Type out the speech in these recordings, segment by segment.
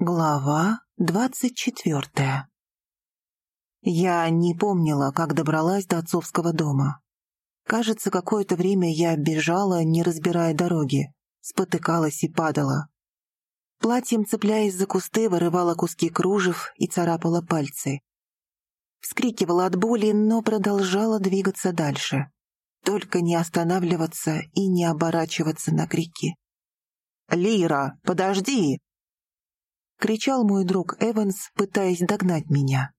Глава двадцать четвертая Я не помнила, как добралась до отцовского дома. Кажется, какое-то время я бежала, не разбирая дороги, спотыкалась и падала. Платьем, цепляясь за кусты, вырывала куски кружев и царапала пальцы. Вскрикивала от боли, но продолжала двигаться дальше. Только не останавливаться и не оборачиваться на крики. «Лира, подожди!» — кричал мой друг Эванс, пытаясь догнать меня.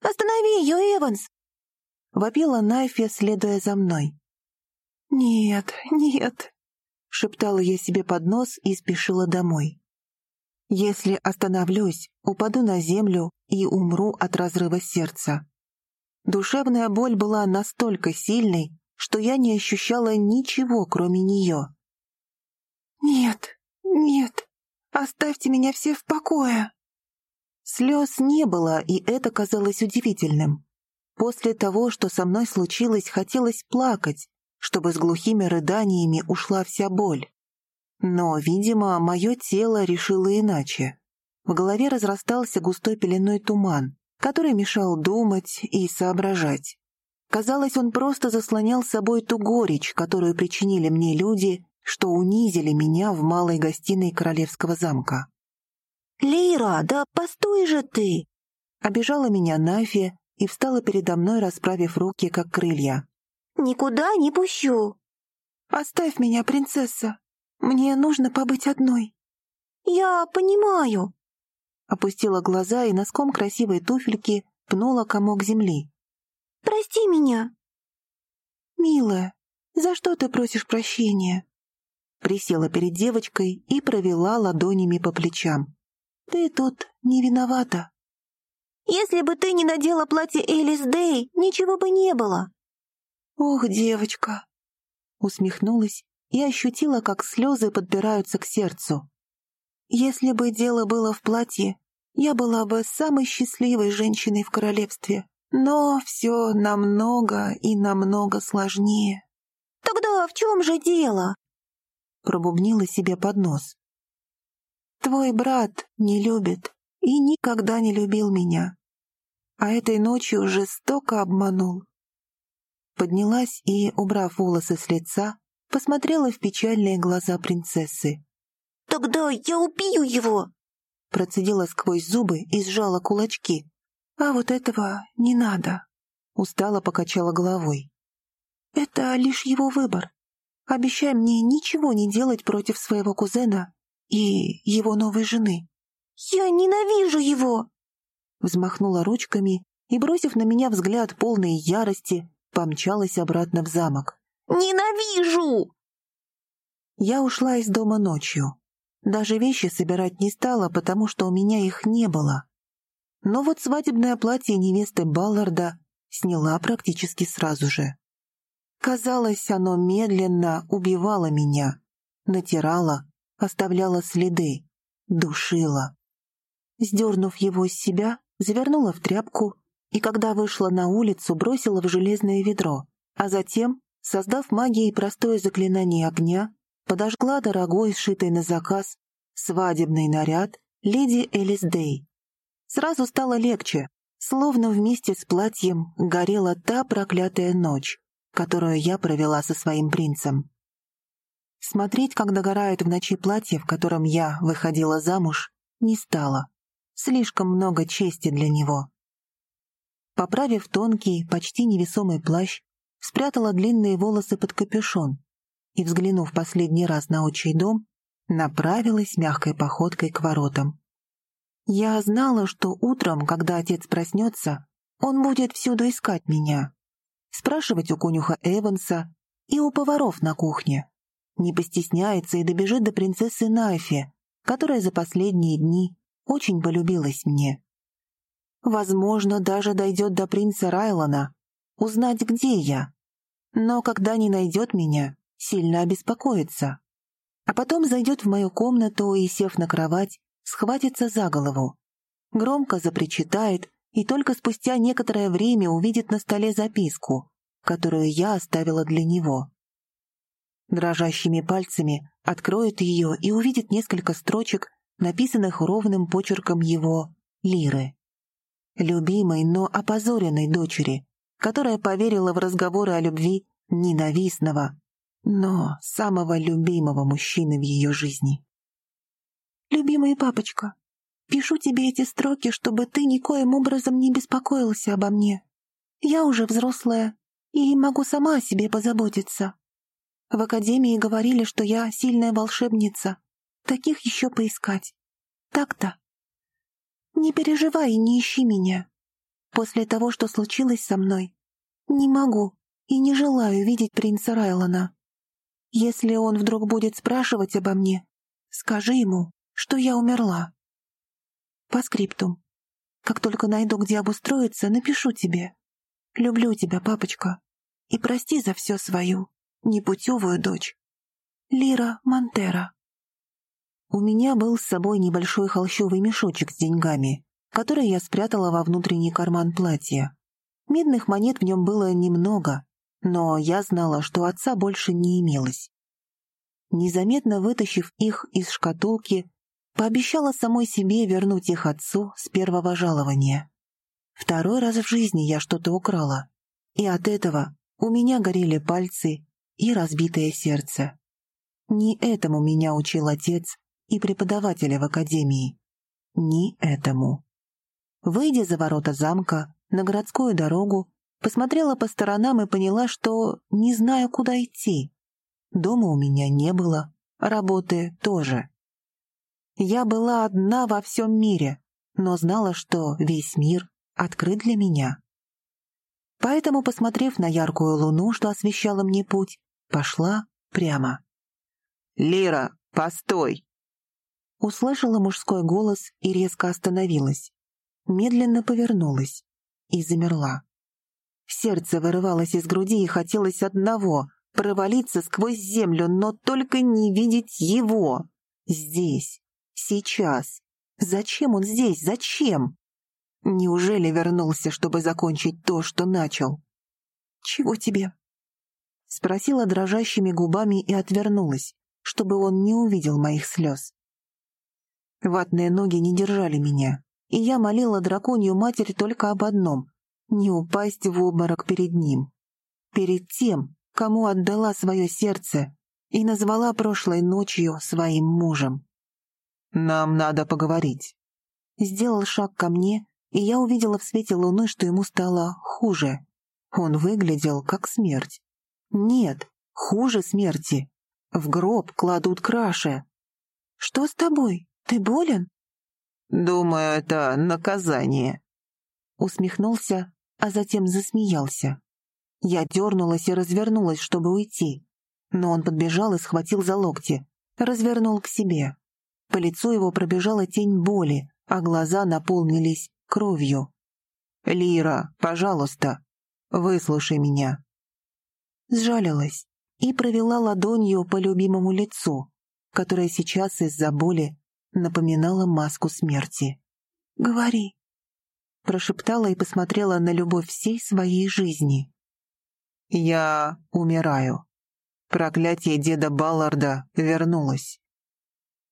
«Останови ее, Эванс!» — вопила Найфи, следуя за мной. «Нет, нет!» — шептала я себе под нос и спешила домой. «Если остановлюсь, упаду на землю и умру от разрыва сердца». Душевная боль была настолько сильной, что я не ощущала ничего, кроме нее. «Нет, нет, Оставьте меня все в покое!» Слез не было, и это казалось удивительным. После того, что со мной случилось, хотелось плакать, чтобы с глухими рыданиями ушла вся боль. Но, видимо, мое тело решило иначе. В голове разрастался густой пеленой туман, который мешал думать и соображать. Казалось, он просто заслонял собой ту горечь, которую причинили мне люди, что унизили меня в малой гостиной королевского замка. «Лира, да постой же ты!» Обижала меня Нафи и встала передо мной, расправив руки, как крылья. «Никуда не пущу!» «Оставь меня, принцесса! Мне нужно побыть одной!» «Я понимаю!» Опустила глаза и носком красивой туфельки пнула комок земли. «Прости меня!» «Милая, за что ты просишь прощения?» Присела перед девочкой и провела ладонями по плечам. «Ты тут не виновата». «Если бы ты не надела платье Элис Дэй, ничего бы не было». «Ох, девочка!» Усмехнулась и ощутила, как слезы подбираются к сердцу. «Если бы дело было в платье, я была бы самой счастливой женщиной в королевстве. Но все намного и намного сложнее». «Тогда в чем же дело?» Пробубнила себе под нос. «Твой брат не любит и никогда не любил меня, а этой ночью жестоко обманул». Поднялась и, убрав волосы с лица, посмотрела в печальные глаза принцессы. «Тогда я убью его!» Процедила сквозь зубы и сжала кулачки. «А вот этого не надо!» Устало покачала головой. «Это лишь его выбор. Обещай мне ничего не делать против своего кузена и его новой жены». «Я ненавижу его!» Взмахнула ручками и, бросив на меня взгляд полной ярости, помчалась обратно в замок. «Ненавижу!» Я ушла из дома ночью. Даже вещи собирать не стала, потому что у меня их не было. Но вот свадебное платье невесты Балларда сняла практически сразу же. Казалось, оно медленно убивало меня, натирало, оставляло следы, душило. Сдернув его с себя, завернула в тряпку и, когда вышла на улицу, бросила в железное ведро, а затем, создав магией простое заклинание огня, подожгла дорогой, сшитый на заказ, свадебный наряд леди Элис Дэй. Сразу стало легче, словно вместе с платьем горела та проклятая ночь, которую я провела со своим принцем. Смотреть, как догорает в ночи платье, в котором я выходила замуж, не стало. Слишком много чести для него. Поправив тонкий, почти невесомый плащ, спрятала длинные волосы под капюшон и, взглянув последний раз на отчий дом, направилась мягкой походкой к воротам. Я знала, что утром, когда отец проснется, он будет всюду искать меня, спрашивать у конюха Эванса и у поваров на кухне. Не постесняется и добежит до принцессы Найфи, которая за последние дни очень полюбилась мне. Возможно, даже дойдет до принца Райлона, узнать, где я. Но когда не найдет меня, сильно обеспокоится. А потом зайдет в мою комнату и, сев на кровать, схватится за голову. Громко запричитает и только спустя некоторое время увидит на столе записку, которую я оставила для него. Дрожащими пальцами откроет ее и увидит несколько строчек, написанных ровным почерком его Лиры. Любимой, но опозоренной дочери, которая поверила в разговоры о любви ненавистного, но самого любимого мужчины в ее жизни. «Любимый папочка, пишу тебе эти строки, чтобы ты никоим образом не беспокоился обо мне. Я уже взрослая и могу сама о себе позаботиться. В академии говорили, что я сильная волшебница. Таких еще поискать. Так-то. Не переживай и не ищи меня. После того, что случилось со мной, не могу и не желаю видеть принца Райлона. Если он вдруг будет спрашивать обо мне, скажи ему, что я умерла. По скриптум. Как только найду, где обустроиться, напишу тебе. Люблю тебя, папочка, и прости за все свою непутевую дочь. Лира Монтера. У меня был с собой небольшой холщовый мешочек с деньгами, который я спрятала во внутренний карман платья. Медных монет в нем было немного, но я знала, что отца больше не имелось. Незаметно вытащив их из шкатулки, пообещала самой себе вернуть их отцу с первого жалования. Второй раз в жизни я что-то украла, и от этого у меня горели пальцы и разбитое сердце. Не этому меня учил отец и преподаватели в академии. Не этому. Выйдя за ворота замка, на городскую дорогу, посмотрела по сторонам и поняла, что не знаю, куда идти. Дома у меня не было, работы тоже. Я была одна во всем мире, но знала, что весь мир открыт для меня. Поэтому, посмотрев на яркую луну, что освещала мне путь, пошла прямо. «Лира, постой!» Услышала мужской голос и резко остановилась. Медленно повернулась и замерла. Сердце вырывалось из груди и хотелось одного — провалиться сквозь землю, но только не видеть его. Здесь, сейчас. Зачем он здесь? Зачем? Неужели вернулся, чтобы закончить то, что начал? «Чего тебе?» Спросила дрожащими губами и отвернулась, чтобы он не увидел моих слез. Ватные ноги не держали меня, и я молила драконью матерь только об одном — не упасть в обморок перед ним. Перед тем, кому отдала свое сердце и назвала прошлой ночью своим мужем. «Нам надо поговорить». Сделал шаг ко мне, и я увидела в свете луны, что ему стало хуже. Он выглядел как смерть. Нет, хуже смерти. В гроб кладут краше. «Что с тобой? Ты болен?» «Думаю, это наказание», — усмехнулся, а затем засмеялся. Я дернулась и развернулась, чтобы уйти. Но он подбежал и схватил за локти, развернул к себе. По лицу его пробежала тень боли, а глаза наполнились кровью. «Лира, пожалуйста, выслушай меня». Сжалилась и провела ладонью по любимому лицу, которое сейчас из-за боли напоминало маску смерти. «Говори», — прошептала и посмотрела на любовь всей своей жизни. «Я умираю. Проклятие деда Балларда вернулось.